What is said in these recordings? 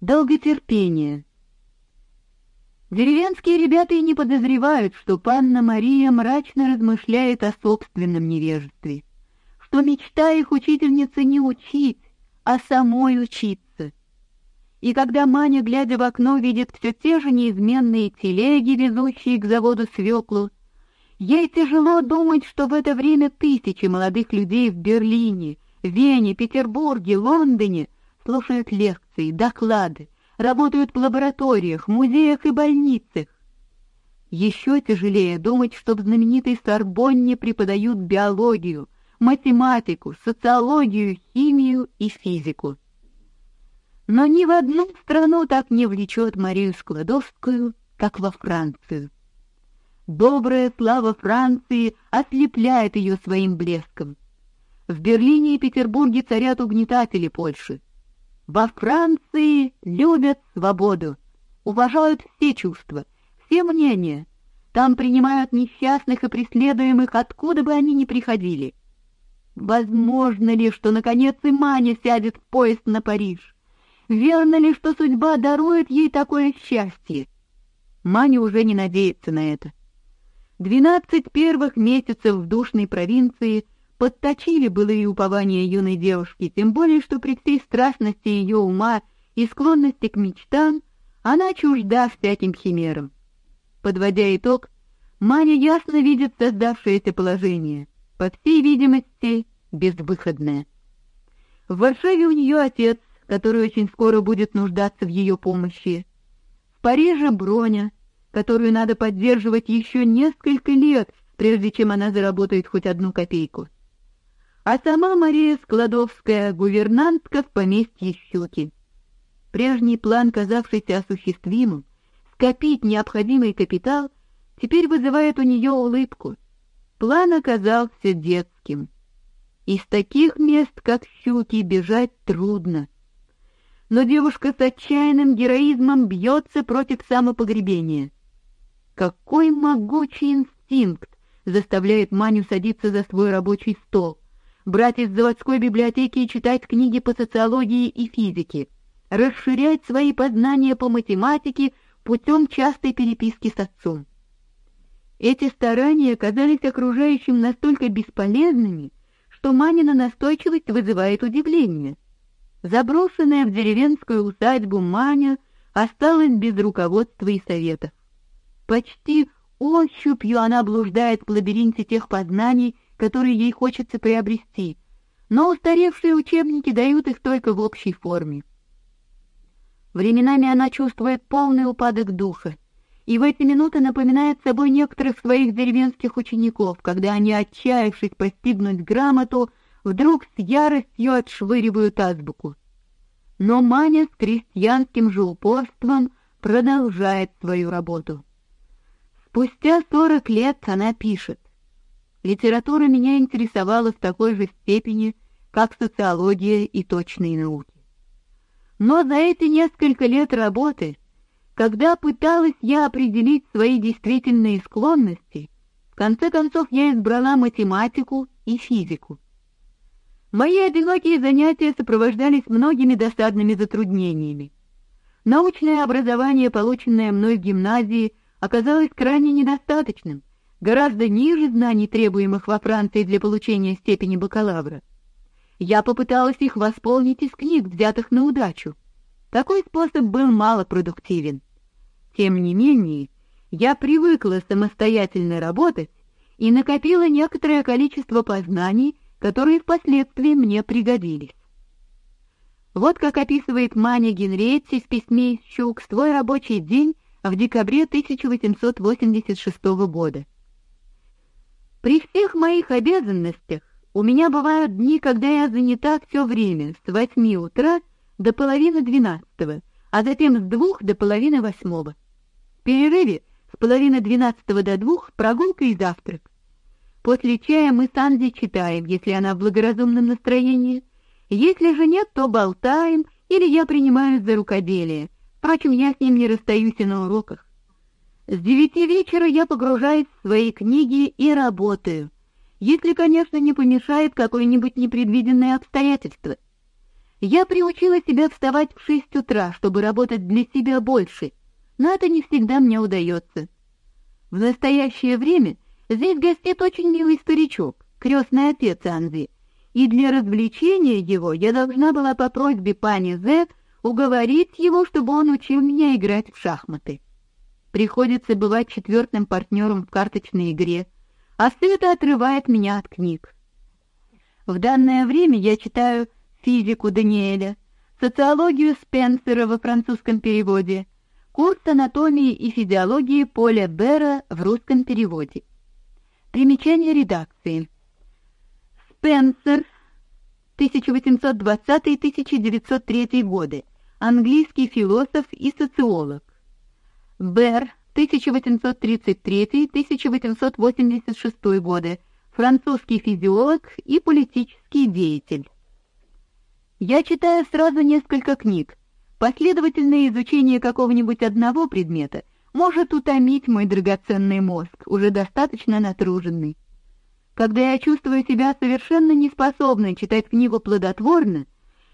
долготерпение. Деревенские ребята и не подозревают, что панна Мария мрачно размышляет о собственном невежестве, что мечта их учительницы не учить, а самой учиться. И когда Маня, глядя в окно, видит все те же неизменные телеги, везущие к заводу свеклу, ей тяжело думать, что в это время тысячи молодых людей в Берлине, Вене, Петербурге, Лондоне слушают лекции, доклады, работают в лабораториях, музеях и больницах. Еще тяжелее думать, что в знаменитой Сорбонне преподают биологию, математику, социологию, химию и физику. Но ни в одну страну так не влечет Марию Складовскую, как во Францию. Добрая слава Франции ослепляет ее своим блеском. В Берлине и Петербурге царят угнетатели Польши. Во Франции любят свободу, уважают все чувства, все мнения. Там принимают несчастных и преследуемых, откуда бы они ни приходили. Возможно ли, что наконец и Маня сядет в поезд на Париж? Верно ли, что судьба дарует ей такое счастье? Маня уже не надеется на это. Двенадцать первых месяцев в душной провинции — подточили былые упования юной девушки, тем более, что при всей страстности ее ума и склонности к мечтам она чужда всяким химерам. Подводя итог, Маня ясно видит создавшееся положение, по всей видимости, безвыходное. В Варшаве у нее отец, который очень скоро будет нуждаться в ее помощи. В Париже Броня, которую надо поддерживать еще несколько лет, прежде чем она заработает хоть одну копейку а сама Мария Складовская гувернантка в поместье Щуки. Прежний план, казавшийся осуществимым, скопить необходимый капитал, теперь вызывает у нее улыбку. План оказался детским. Из таких мест, как Щуки, бежать трудно. Но девушка с отчаянным героизмом бьется против самопогребения. Какой могучий инстинкт заставляет Маню садиться за свой рабочий стол брать из заводской библиотеки и читать книги по социологии и физике, расширять свои познания по математике путем частой переписки с отцом. Эти старания казались окружающим настолько бесполезными, что Манина настойчивость вызывает удивление. Заброшенная в деревенскую усадьбу Маня осталась без руководства и советов. Почти ощупью она блуждает в лабиринте тех познаний, которые ей хочется приобрести, но устаревшие учебники дают их только в общей форме. Временами она чувствует полный упадок духа, и в эти минуты напоминает собой некоторых своих деревенских учеников, когда они, отчаявшись постигнуть грамоту, вдруг с яростью отшвыривают азбуку. Но Маня с крестьянским же упорством продолжает свою работу. Спустя сорок лет она пишет: Литература меня интересовала в такой же степени, как социология и точные науки. Но за эти несколько лет работы, когда пыталась я определить свои действительные склонности, в конце концов я избрала математику и физику. Мои одинокие занятия сопровождались многими досадными затруднениями. Научное образование, полученное мной в гимназии, оказалось крайне недостаточным гораздо ниже знаний, требуемых во Франции для получения степени бакалавра. Я попыталась их восполнить из книг, взятых на удачу. Такой способ был мало продуктивен. Тем не менее, я привыкла самостоятельно работать и накопила некоторое количество познаний, которые впоследствии мне пригодились. Вот как описывает Маня Генриетти в письме Щук свой рабочий день в декабре 1886 года. При всех моих обязанностях у меня бывают дни, когда я занята все время с восьми утра до половины двенадцатого, а затем с двух до половины восьмого. В перерыве с половины двенадцатого до двух прогулка и завтрак. После чая мы с Анди читаем, если она в благоразумном настроении. Если же нет, то болтаем или я принимаю за рукоделие. Впрочем, я с ним не расстаюсь и на уроках. С девяти вечера я погружаюсь в свои книги и работаю, если, конечно, не помешает какое-нибудь непредвиденное обстоятельство. Я приучила себя вставать в шесть утра, чтобы работать для себя больше, но это не всегда мне удается. В настоящее время здесь гостит очень милый старичок, крестный отец Анзи, и для развлечения его я должна была по просьбе пани З уговорить его, чтобы он учил меня играть в шахматы. Приходится бывать четвертым партнером в карточной игре, а это отрывает меня от книг. В данное время я читаю физику Даниэля, социологию Спенсера во французском переводе, курс анатомии и физиологии Поля Бера в русском переводе. Примечание редакции. Спенсер 1820-1903 годы, английский философ и социолог. Бер 1833-1886 годы, французский физиолог и политический деятель. Я читаю сразу несколько книг. Последовательное изучение какого-нибудь одного предмета может утомить мой драгоценный мозг, уже достаточно натруженный. Когда я чувствую себя совершенно неспособной читать книгу плодотворно,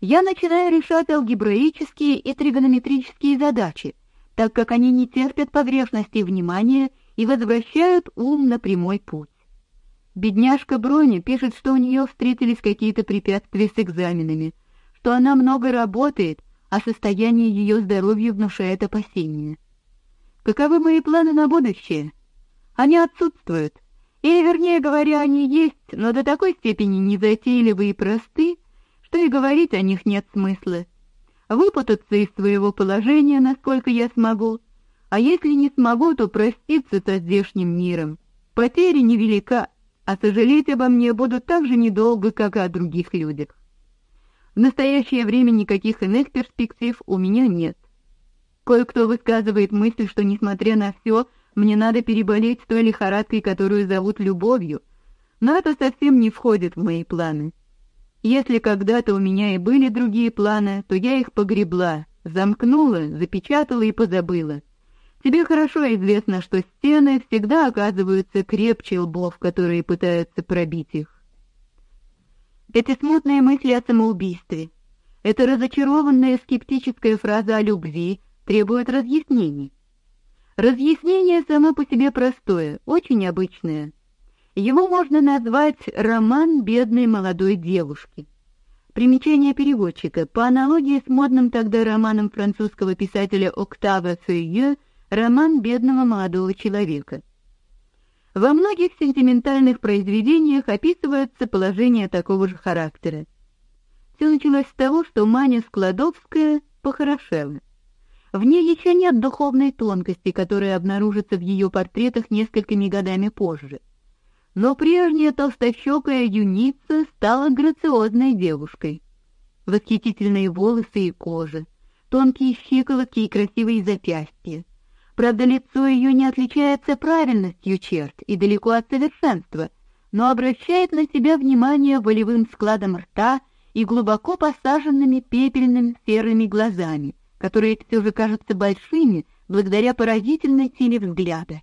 я начинаю решать алгебраические и тригонометрические задачи, так как они не терпят погрешности внимания и возвращают ум на прямой путь. Бедняжка Броня пишет, что у нее встретились какие-то препятствия с экзаменами, что она много работает, а состояние ее здоровья внушает опасения. Каковы мои планы на будущее? Они отсутствуют. Или, вернее говоря, они есть, но до такой степени незатейливы и просты, что и говорить о них нет смысла. Выпутаться из своего положения, насколько я смогу, а если не смогу, то проститься со здешним миром. Потеря невелика, а сожалеть обо мне будут так же недолго, как и о других людях. В настоящее время никаких иных перспектив у меня нет. Кое-кто высказывает мысль, что несмотря на все, мне надо переболеть той лихорадкой, которую зовут любовью, но это совсем не входит в мои планы. Если когда-то у меня и были другие планы, то я их погребла, замкнула, запечатала и позабыла. Тебе хорошо известно, что стены всегда оказываются крепче лбов, которые пытаются пробить их. Эти смутные мысли о самоубийстве, эта разочарованная скептическая фраза о любви требуют разъяснений. Разъяснение само по себе простое, очень обычное. Его можно назвать роман бедной молодой девушки. Примечание переводчика. По аналогии с модным тогда романом французского писателя Октава Фейе «Роман бедного молодого человека». Во многих сентиментальных произведениях описывается положение такого же характера. Все началось с того, что Маня Складовская похорошела. В ней еще нет духовной тонкости, которая обнаружится в ее портретах несколькими годами позже. Но прежняя толстощекая юница стала грациозной девушкой. Восхитительные волосы и кожа, тонкие щиколотки и красивые запястья, Правда, лицо ее не отличается правильностью черт и далеко от совершенства, но обращает на себя внимание волевым складом рта и глубоко посаженными пепельными серыми глазами, которые все же кажутся большими благодаря поразительной силе взгляда.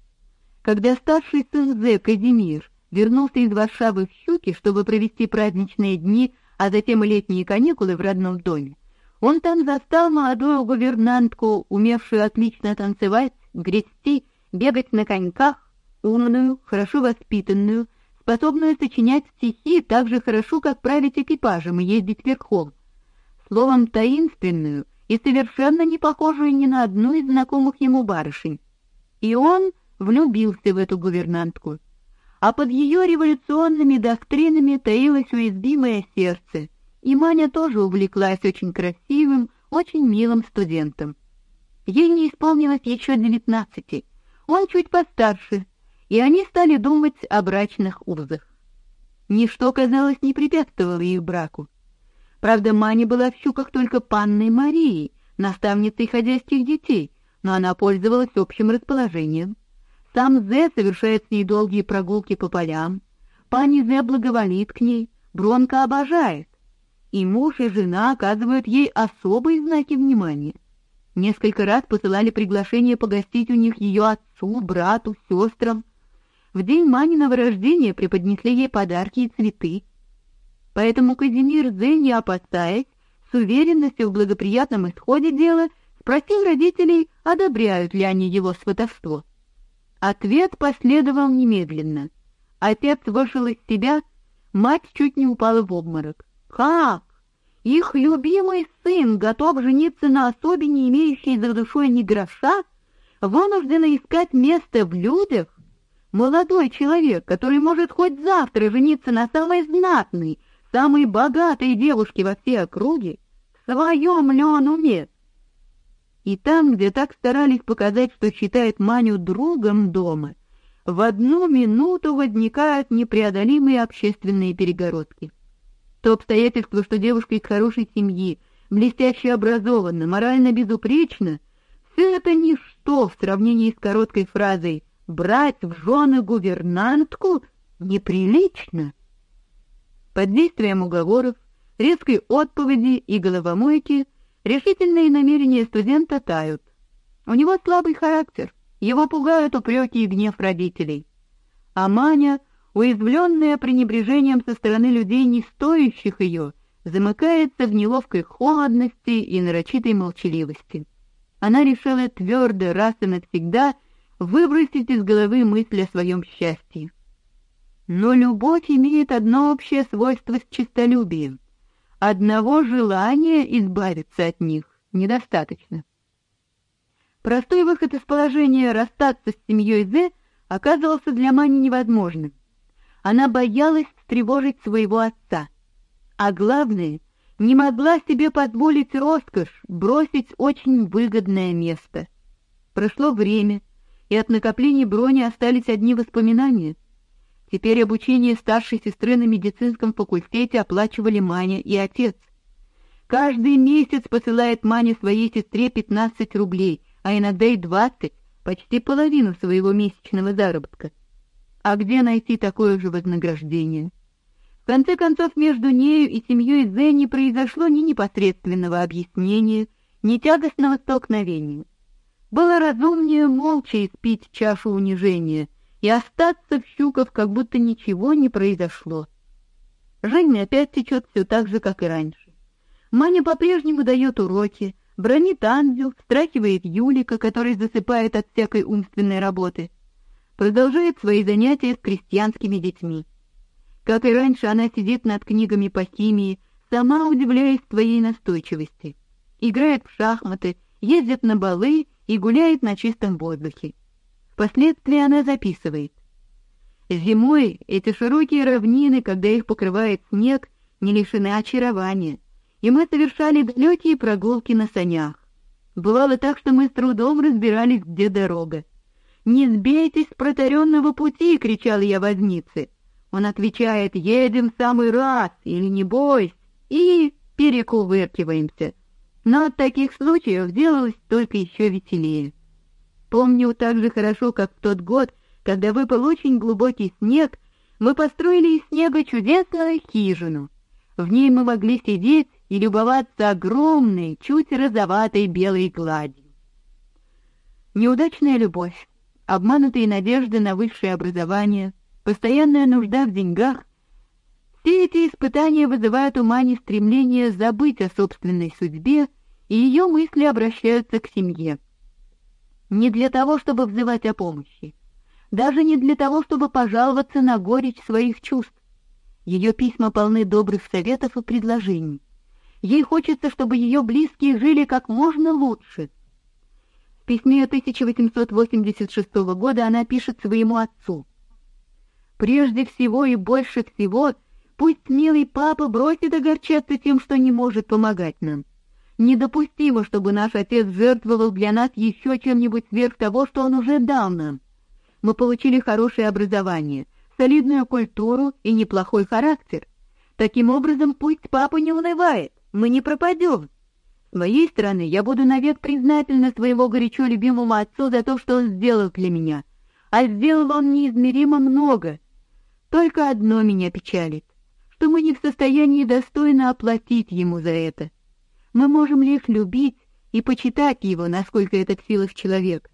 Когда старший сын Зе Казимир вернулся из Варшавы в Щуки, чтобы провести праздничные дни, а затем и летние каникулы в родном доме, он там застал молодую гувернантку, умевшую отлично танцевать, грести, бегать на коньках, умную, хорошо воспитанную, способную сочинять стихи так же хорошо, как править экипажем и ездить верхом. Словом, таинственную и совершенно не похожую ни на одну из знакомых ему барышень. И он влюбился в эту гувернантку. А под ее революционными доктринами таилось уязвимое сердце, и Маня тоже увлеклась очень красивым, очень милым студентом. Ей не исполнилось еще девятнадцати, он чуть постарше, и они стали думать о брачных узах. Ничто, казалось, не препятствовало их браку. Правда, Маня была в щуках только панной Марией, наставницей ходящих детей, но она пользовалась общим расположением. Сам Зе совершает с ней долгие прогулки по полям, пани Зе благоволит к ней, Бронка обожает, и муж и жена оказывают ей особые знаки внимания. Несколько раз посылали приглашение погостить у них ее отцу, брату, сестрам. В день Маниного рождения преподнесли ей подарки и цветы. Поэтому Казимир Зе, не опасаясь, с уверенностью в благоприятном исходе дела спросил родителей, одобряют ли они его сватовство. Ответ последовал немедленно. Отец вышел из себя, мать чуть не упала в обморок. Как? Их любимый сын готов жениться на особе, не имеющей за душой ни гроша, вынуждена искать место в людях? Молодой человек, который может хоть завтра жениться на самой знатной, самой богатой девушке во всей округе, в своем ли он уме? И там, где так старались показать, что считает Маню другом дома, в одну минуту возникают непреодолимые общественные перегородки. То обстоятельство, что девушка из хорошей семьи, блестяще образована, морально безупречна, все это ничто в сравнении с короткой фразой «брать в жены гувернантку неприлично». Под действием уговоров, резкой отповеди и головомойки решительные намерения студента тают. У него слабый характер, его пугают упреки и гнев родителей. А Маня — уязвленная пренебрежением со стороны людей, не стоящих ее, замыкается в неловкой холодности и нарочитой молчаливости. Она решила твердо раз и навсегда выбросить из головы мысль о своем счастье. Но любовь имеет одно общее свойство с честолюбием. Одного желания избавиться от них недостаточно. Простой выход из положения расстаться с семьей З оказывался для Мани невозможным. Она боялась встревожить своего отца, а главное, не могла себе позволить роскошь бросить очень выгодное место. Прошло время, и от накоплений брони остались одни воспоминания. Теперь обучение старшей сестры на медицинском факультете оплачивали Маня и отец. Каждый месяц посылает Маня своей сестре 15 рублей, а иногда и 20, почти половину своего месячного заработка. А где найти такое же вознаграждение? В конце концов, между нею и семьей Зэ не произошло ни непосредственного объяснения, ни тягостного столкновения. Было разумнее молча испить чашу унижения и остаться в Щуков, как будто ничего не произошло. Жизнь опять течет все так же, как и раньше. Маня по-прежнему дает уроки, бронит ангел, встряхивает Юлика, который засыпает от всякой умственной работы — продолжает свои занятия с крестьянскими детьми. Как и раньше, она сидит над книгами по химии, сама удивляясь своей настойчивости. Играет в шахматы, ездит на балы и гуляет на чистом воздухе. Впоследствии она записывает. Зимой эти широкие равнины, когда их покрывает снег, не лишены очарования, и мы совершали далекие прогулки на санях. Бывало так, что мы с трудом разбирались, где дорога. «Не сбейтесь с протаренного пути!» — кричал я вознице. Он отвечает «Едем в самый раз!» или «Не бойся!» и перекувыркиваемся. Но от таких случаев делалось только еще веселее. Помню так же хорошо, как в тот год, когда выпал очень глубокий снег, мы построили из снега чудесную хижину. В ней мы могли сидеть и любоваться огромной, чуть розоватой белой гладью. Неудачная любовь обманутые надежды на высшее образование, постоянная нужда в деньгах — все эти испытания вызывают у Мани стремление забыть о собственной судьбе, и ее мысли обращаются к семье. Не для того, чтобы взывать о помощи, даже не для того, чтобы пожаловаться на горечь своих чувств. Ее письма полны добрых советов и предложений. Ей хочется, чтобы ее близкие жили как можно лучше, в письме 1886 года она пишет своему отцу: Прежде всего и больше всего, пусть милый папа бросит огорчаться тем, что не может помогать нам. Недопустимо, чтобы наш отец жертвовал для нас еще чем-нибудь сверх того, что он уже дал нам. Мы получили хорошее образование, солидную культуру и неплохой характер. Таким образом, пусть папа не унывает, мы не пропадем. С моей стороны, я буду навек признательна своего горячо любимому отцу за то, что он сделал для меня. А сделал он неизмеримо много. Только одно меня печалит, что мы не в состоянии достойно оплатить ему за это. Мы можем лишь любить и почитать его, насколько это в силах человека.